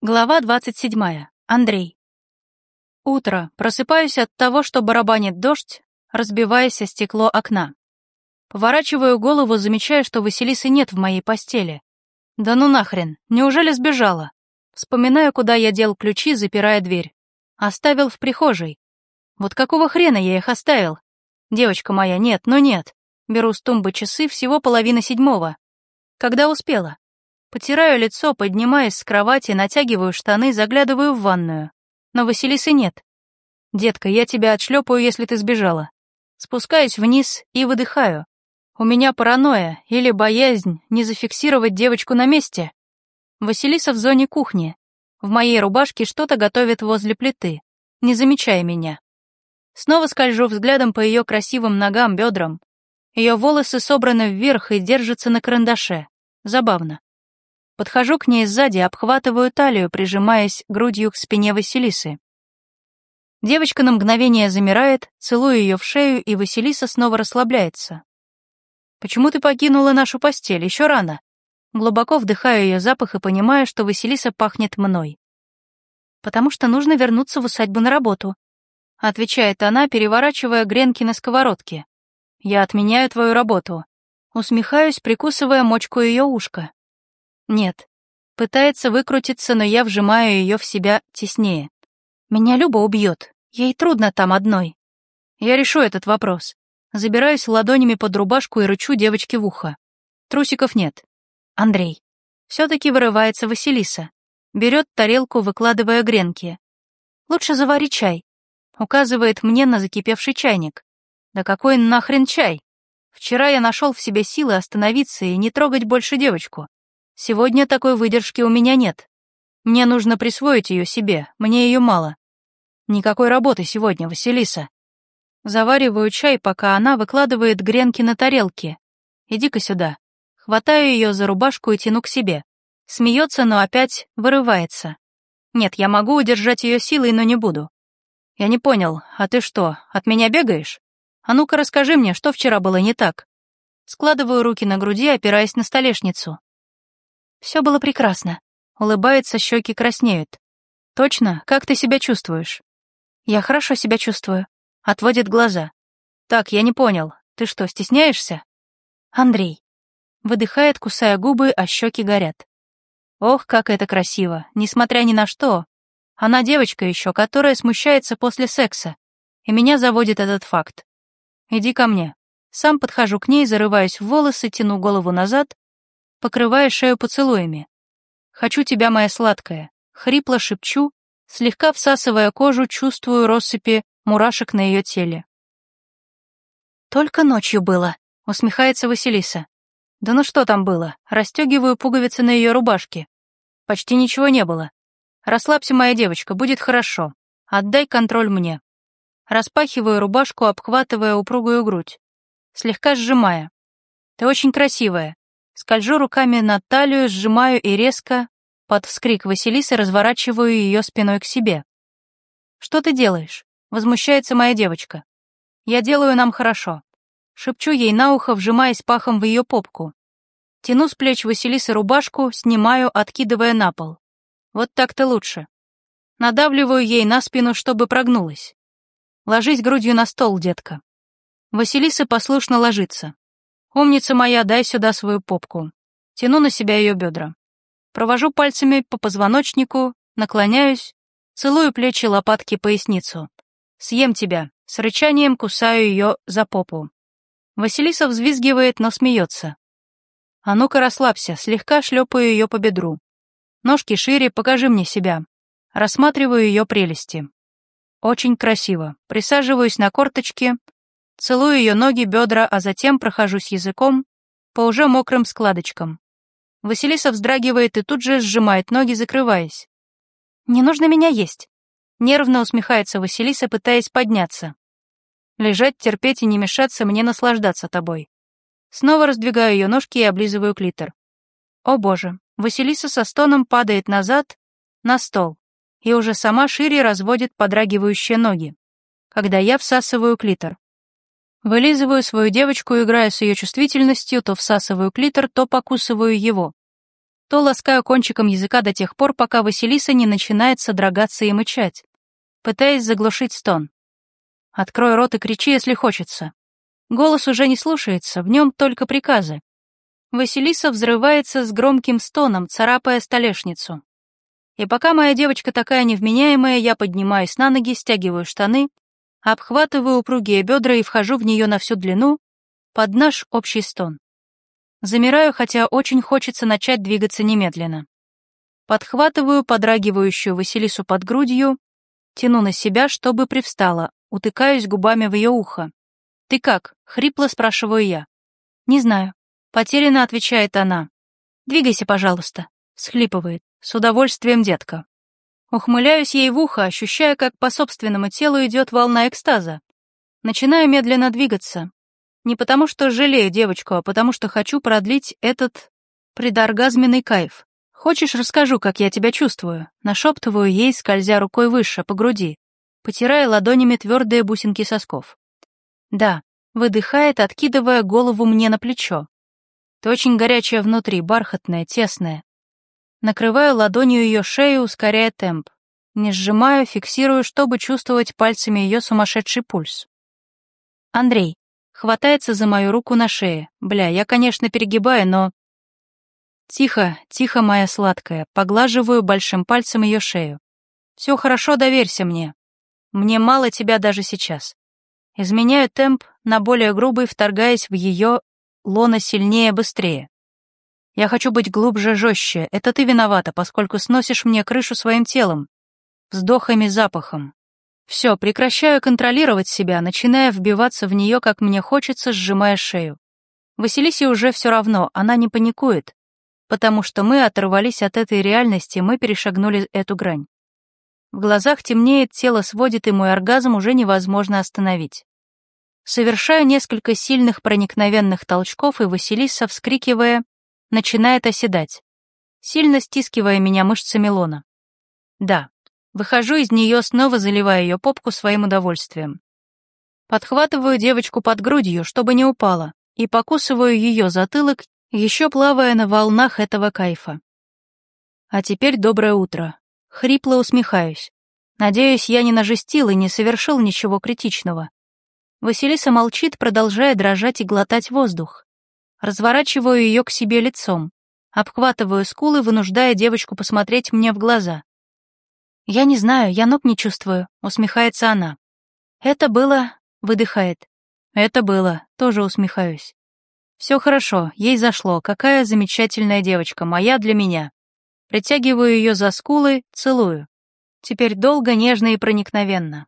Глава 27. Андрей. Утро. Просыпаюсь от того, что барабанит дождь, разбиваясь о стекло окна. Поворачиваю голову, замечая, что Василисы нет в моей постели. Да ну нахрен, неужели сбежала? Вспоминаю, куда я дел ключи, запирая дверь. Оставил в прихожей. Вот какого хрена я их оставил? Девочка моя, нет, ну нет. Беру с тумбы часы, всего половина седьмого. Когда успела? Потираю лицо, поднимаясь с кровати, натягиваю штаны, заглядываю в ванную. Но Василисы нет. «Детка, я тебя отшлепаю, если ты сбежала». Спускаюсь вниз и выдыхаю. У меня паранойя или боязнь не зафиксировать девочку на месте. Василиса в зоне кухни. В моей рубашке что-то готовит возле плиты, не замечая меня. Снова скольжу взглядом по ее красивым ногам, бедрам. Ее волосы собраны вверх и держатся на карандаше. Забавно. Подхожу к ней сзади, обхватываю талию, прижимаясь грудью к спине Василисы. Девочка на мгновение замирает, целую ее в шею, и Василиса снова расслабляется. «Почему ты покинула нашу постель? Еще рано». Глубоко вдыхаю ее запах и понимаю, что Василиса пахнет мной. «Потому что нужно вернуться в усадьбу на работу», — отвечает она, переворачивая гренки на сковородке. «Я отменяю твою работу». Усмехаюсь, прикусывая мочку ее ушка. Нет. Пытается выкрутиться, но я вжимаю ее в себя теснее. Меня Люба убьет. Ей трудно там одной. Я решу этот вопрос. Забираюсь ладонями под рубашку и рычу девочке в ухо. Трусиков нет. Андрей. Все-таки вырывается Василиса. Берет тарелку, выкладывая гренки. Лучше завари чай. Указывает мне на закипевший чайник. Да какой нахрен чай? Вчера я нашел в себе силы остановиться и не трогать больше девочку. Сегодня такой выдержки у меня нет. Мне нужно присвоить ее себе, мне ее мало. Никакой работы сегодня, Василиса. Завариваю чай, пока она выкладывает гренки на тарелке. Иди-ка сюда. Хватаю ее за рубашку и тяну к себе. Смеется, но опять вырывается. Нет, я могу удержать ее силой, но не буду. Я не понял, а ты что, от меня бегаешь? А ну-ка расскажи мне, что вчера было не так. Складываю руки на груди, опираясь на столешницу. Все было прекрасно. Улыбается, щеки краснеют. Точно? Как ты себя чувствуешь? Я хорошо себя чувствую. Отводит глаза. Так, я не понял. Ты что, стесняешься? Андрей. Выдыхает, кусая губы, а щеки горят. Ох, как это красиво, несмотря ни на что. Она девочка еще, которая смущается после секса. И меня заводит этот факт. Иди ко мне. Сам подхожу к ней, зарываюсь в волосы, тяну голову назад, покрывая шею поцелуями. «Хочу тебя, моя сладкая», — хрипло шепчу, слегка всасывая кожу, чувствую россыпи мурашек на ее теле. «Только ночью было», — усмехается Василиса. «Да ну что там было? Растегиваю пуговицы на ее рубашке. Почти ничего не было. Расслабься, моя девочка, будет хорошо. Отдай контроль мне». Распахиваю рубашку, обхватывая упругую грудь, слегка сжимая. «Ты очень красивая. Скольжу руками на талию, сжимаю и резко, под вскрик Василисы, разворачиваю ее спиной к себе. «Что ты делаешь?» — возмущается моя девочка. «Я делаю нам хорошо». Шепчу ей на ухо, вжимаясь пахом в ее попку. Тяну с плеч Василисы рубашку, снимаю, откидывая на пол. Вот так-то лучше. Надавливаю ей на спину, чтобы прогнулась. Ложись грудью на стол, детка. Василиса послушно ложится. «Умница моя, дай сюда свою попку». Тяну на себя ее бедра. Провожу пальцами по позвоночнику, наклоняюсь, целую плечи, лопатки, поясницу. «Съем тебя». С рычанием кусаю ее за попу. Василиса взвизгивает, но смеется. «А ну-ка расслабься», слегка шлепаю ее по бедру. Ножки шире, покажи мне себя. Рассматриваю ее прелести. Очень красиво. Присаживаюсь на корточки, Целую ее ноги, бедра, а затем прохожусь языком по уже мокрым складочкам. Василиса вздрагивает и тут же сжимает ноги, закрываясь. «Не нужно меня есть», — нервно усмехается Василиса, пытаясь подняться. «Лежать, терпеть и не мешаться мне наслаждаться тобой». Снова раздвигаю ее ножки и облизываю клитор. О боже, Василиса со стоном падает назад, на стол, и уже сама шире разводит подрагивающие ноги, когда я всасываю клитор. Вылизываю свою девочку, играя с ее чувствительностью, то всасываю клитор, то покусываю его. то ласкаю кончиком языка до тех пор, пока Василиса не начинает содрогаться и мычать, пытаясь заглушить стон. Открой рот и кричи, если хочется. Голос уже не слушается, в нем только приказы. Василиса взрывается с громким стоном, царапая столешницу. И пока моя девочка такая невменяемая, я поднимаюсь на ноги, стягиваю штаны, обхватываю упругие бедра и вхожу в нее на всю длину, под наш общий стон. Замираю, хотя очень хочется начать двигаться немедленно. Подхватываю подрагивающую Василису под грудью, тяну на себя, чтобы привстала, утыкаюсь губами в ее ухо. «Ты как?» — хрипло спрашиваю я. «Не знаю». Потерянно отвечает она. «Двигайся, пожалуйста», — схлипывает. «С удовольствием, детка». Ухмыляюсь ей в ухо, ощущая, как по собственному телу идет волна экстаза. Начинаю медленно двигаться. Не потому что жалею девочку, а потому что хочу продлить этот предоргазменный кайф. Хочешь, расскажу, как я тебя чувствую? Нашептываю ей, скользя рукой выше, по груди, потирая ладонями твердые бусинки сосков. Да, выдыхает, откидывая голову мне на плечо. Ты очень горячая внутри, бархатная, тесная. Накрываю ладонью ее шею, ускоряя темп. Не сжимаю, фиксирую, чтобы чувствовать пальцами ее сумасшедший пульс. Андрей хватается за мою руку на шее. Бля, я, конечно, перегибаю, но... Тихо, тихо, моя сладкая, поглаживаю большим пальцем ее шею. Все хорошо, доверься мне. Мне мало тебя даже сейчас. Изменяю темп на более грубый, вторгаясь в ее лона сильнее, быстрее. Я хочу быть глубже, жестче. Это ты виновата, поскольку сносишь мне крышу своим телом, вздохами, запахом. Все, прекращаю контролировать себя, начиная вбиваться в нее, как мне хочется, сжимая шею. Василисе уже все равно, она не паникует, потому что мы оторвались от этой реальности, мы перешагнули эту грань. В глазах темнеет, тело сводит, и мой оргазм уже невозможно остановить. Совершаю несколько сильных проникновенных толчков, и Василиса, вскрикивая, начинает оседать, сильно стискивая меня мышцами лона. Да, выхожу из нее, снова заливая ее попку своим удовольствием. Подхватываю девочку под грудью, чтобы не упала, и покусываю ее затылок, еще плавая на волнах этого кайфа. А теперь доброе утро. Хрипло усмехаюсь. Надеюсь, я не нажестил и не совершил ничего критичного. Василиса молчит, продолжая дрожать и глотать воздух. Разворачиваю ее к себе лицом. Обхватываю скулы, вынуждая девочку посмотреть мне в глаза. «Я не знаю, я ног не чувствую», — усмехается она. «Это было...» — выдыхает. «Это было...» — тоже усмехаюсь. «Все хорошо, ей зашло. Какая замечательная девочка, моя для меня». Притягиваю ее за скулы, целую. Теперь долго, нежно и проникновенно.